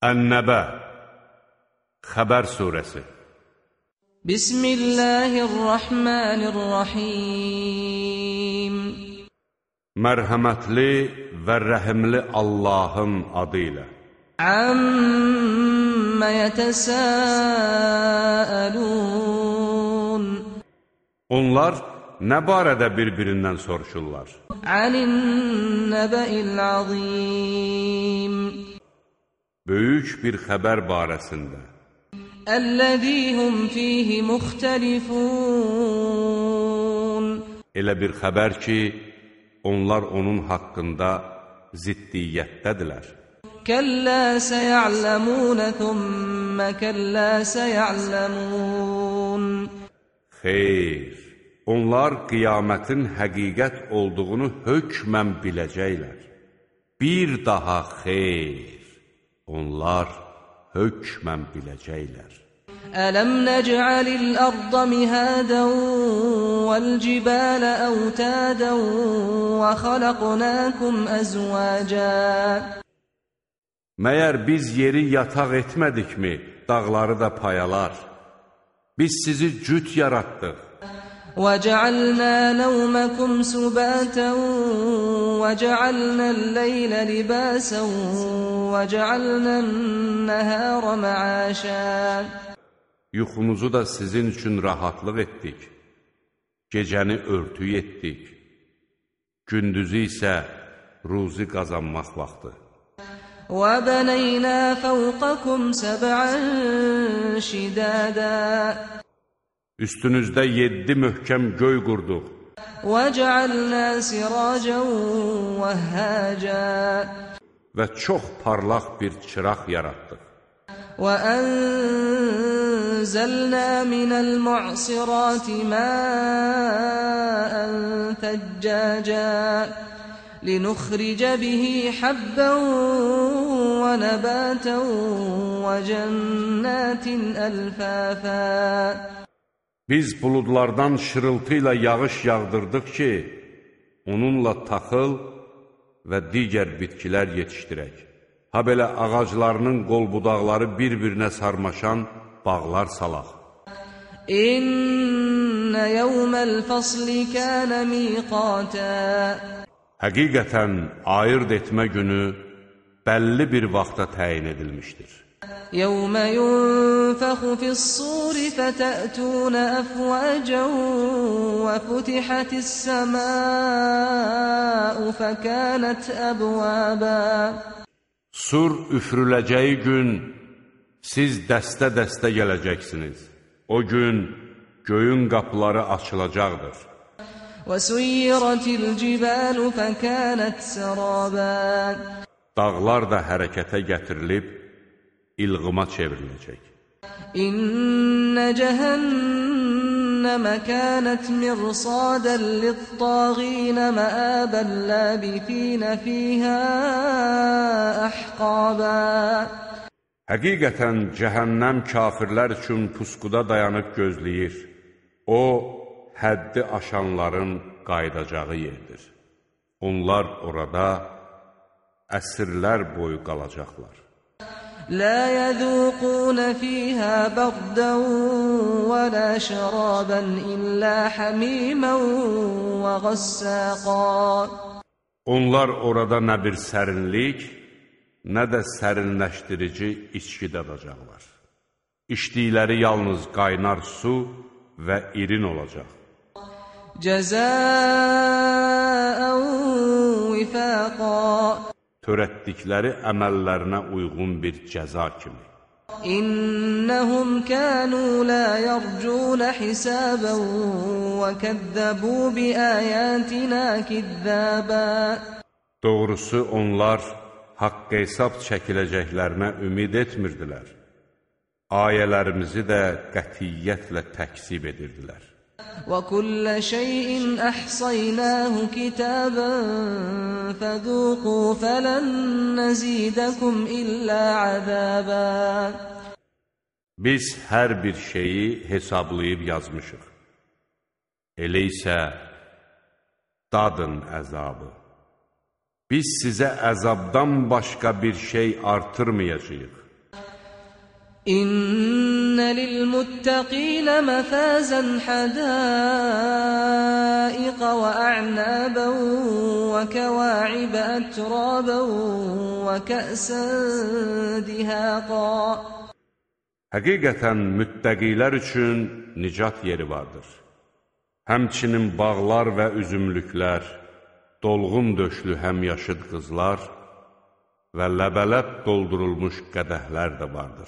Ən-Nəbə Xəbər surəsi Bismillahirrahmanirrahim. Mərhəmətli və rəhimli Allahın adı ilə Amma yetəsəəlun Onlar nə barədə bir-birindən soruşurlar? Anin nəbəil azim Böyük bir xəbər barəsində Əlləzi hum fihi muxtəlifun Elə bir xəbər ki, onlar onun haqqında ziddiyyətdədirlər. Kəllə səya'ləmun thumma kəllə səya'ləmun Xeyr, onlar qiyamətin həqiqət olduğunu hökmən biləcəklər. Bir daha xeyr, onlar hökmən biləcəklər. Ələm nec'alil arda mihadan vel cibala awtadan və xalaqnakum azwaja Məyər biz yeri yataq etmədikmi, dağları da payalar? Biz sizi cüt yaratdıq. وجعلنا نومكم سباتا وجعلنا الليل لباسا وجعلنا النهار معاشا Yuxunuzu da sizin üçün rahatlıq etdik. Gecəni örtü etdik. Gündüzü isə ruzi qazanmaq vaxtı. وبنينا فوقكم سبعا شدادا Üstünüzdə yeddi möhkəm göy qurduq. وجعلنا سراجا وهاجا və çox parlaq bir çıraq yaratdıq. وأنزلنا من المعصرات ماء ثجاجا لنخرج به حبا ونباتا وجنات ألفافا Biz buludlardan şırıltı ilə yağış yağdırdıq ki, onunla taxıl və digər bitkilər yetişdirək. Ha belə ağaclarının qol budaqları bir-birinə sarmaşan bağlar salaq. İnne yevmel fasli kana miqata Həqiqətən ayırt etmə günü bəlli bir vaxta təyin edilmişdir. يوم ينفخ في الصور فتأتون أفواجا وفتحت السماء فكانت أبوابا Sur üfrüləcəyi gün siz dəstə-dəstə gələcəksiniz. O gün göyün qapıları açılacaqdır. وسيرت الجبال فكانت سرابا Dağlar da hərəkətə gətirilib ilğıma çevriləcək. İnnə cəhənnəmə kənət mirsadən littağinə məəbən ləbitinə fiyhə əhqabə. Həqiqətən cəhənnəm kafirlər üçün pusquda dayanıb gözləyir. O, həddi aşanların qayıdacağı yerdir. Onlar orada əsrlər boyu qalacaqlar. لا يذوقون فيها بردا ولا شرابا إلا حميما وغساقا Onlar orada nə bir sərinlik, nə də sərinləşdirici içki dadacaqlar. İçdikləri yalnız qaynar su və irin olacaq. جزاء وفاقا törətdikləri əməllərinə uyğun bir cəza kimi. İnnəhum kənu la yərcunə hisabən və kəzzəbu bi əyətinə kizzəbə. Doğrusu onlar haqq hesab çəkiləcəklərinə ümid etmirdilər. Ayələrimizi də qətiyyətlə təksib edirdilər. وكل شيء أحصيناه كتابا فذوقوا فلن نزيدكم إلا عذابا Biz hər bir şeyi hesablayıb yazmışıq. Elə isə dadın əzabı. Biz sizə əzabdan başqa bir şey artırmayacağıq. إن للمتقين مفازا حدائق وأعنابا وكواعب أترابا وكأسا دهاقا Həqiqətən müttəqilər üçün nicat yeri vardır. Həmçinin bağlar və üzümlüklər, dolğun döşlü həmyaşıd qızlar və ləbələb doldurulmuş qədəhlər də vardır.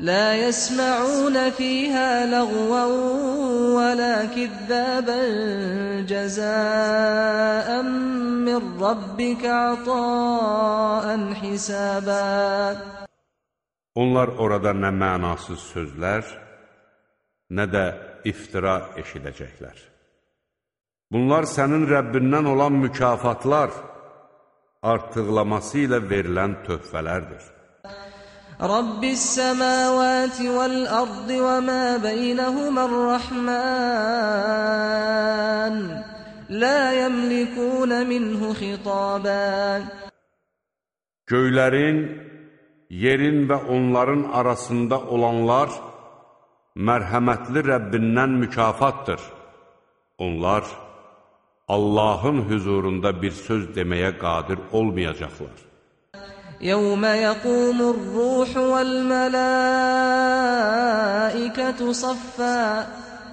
لا يسمعون فيها لغوا ولا كذابا جزاء من ربك عطاء حسابا Onlar orada nə mənasız sözlər, nə də iftira eşidəcəklər. Bunlar sənin Rəbbindən olan mükafatlar, artıqlaması ilə verilən töhfələrdir. رب السماوات والأرض وما بينهما الرحمن لا يملكون منه خطابا Göylərin, yerin və onların arasında olanlar mərhəmətli Rəbbindən mükafatdır. Onlar Allahın hüzurunda bir söz deməyə qadir olmayacaqlar. يوم يقوم الروح والملائكة صفا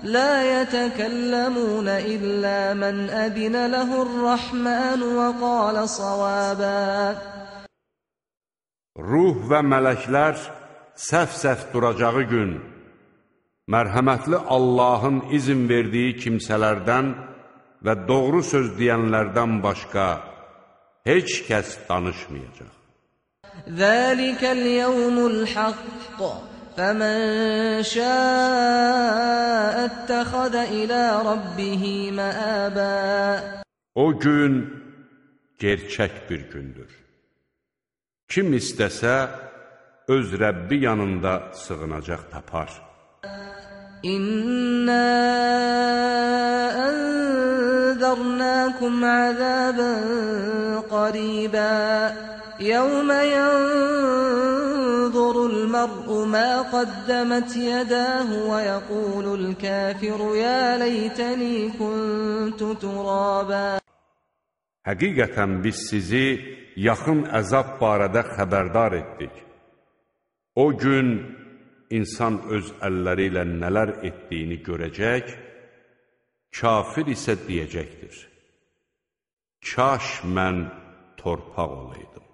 لا يتكلمون إلا من أذن له الرحمن وقال صوابا Ruh və mələklər səf-səf duracağı gün, mərhəmətli Allahın izin verdiyi kimsələrdən və doğru söz deyənlərdən başqa heç kəs danışmayacaq. ذلك اليوم الحق فمن شاء اتخذ إلى ربه مآبا O gün gerçək bir gündür. Kim istəsə, öz Rəbbi yanında sığınacaq tapar. إنا أنذرناكم عذابا قريبا يوم ينظر المرء ما قدمت يداه ويقول الكافر يا ليتني كنت ترابا Həqiqətən biz sizi yaxın əzab barədə xəbərdar etdik. O gün insan öz əlləri ilə nələr etdiyini görəcək, kafir isə deyəcəkdir. Kaş mən torpaq olaydım.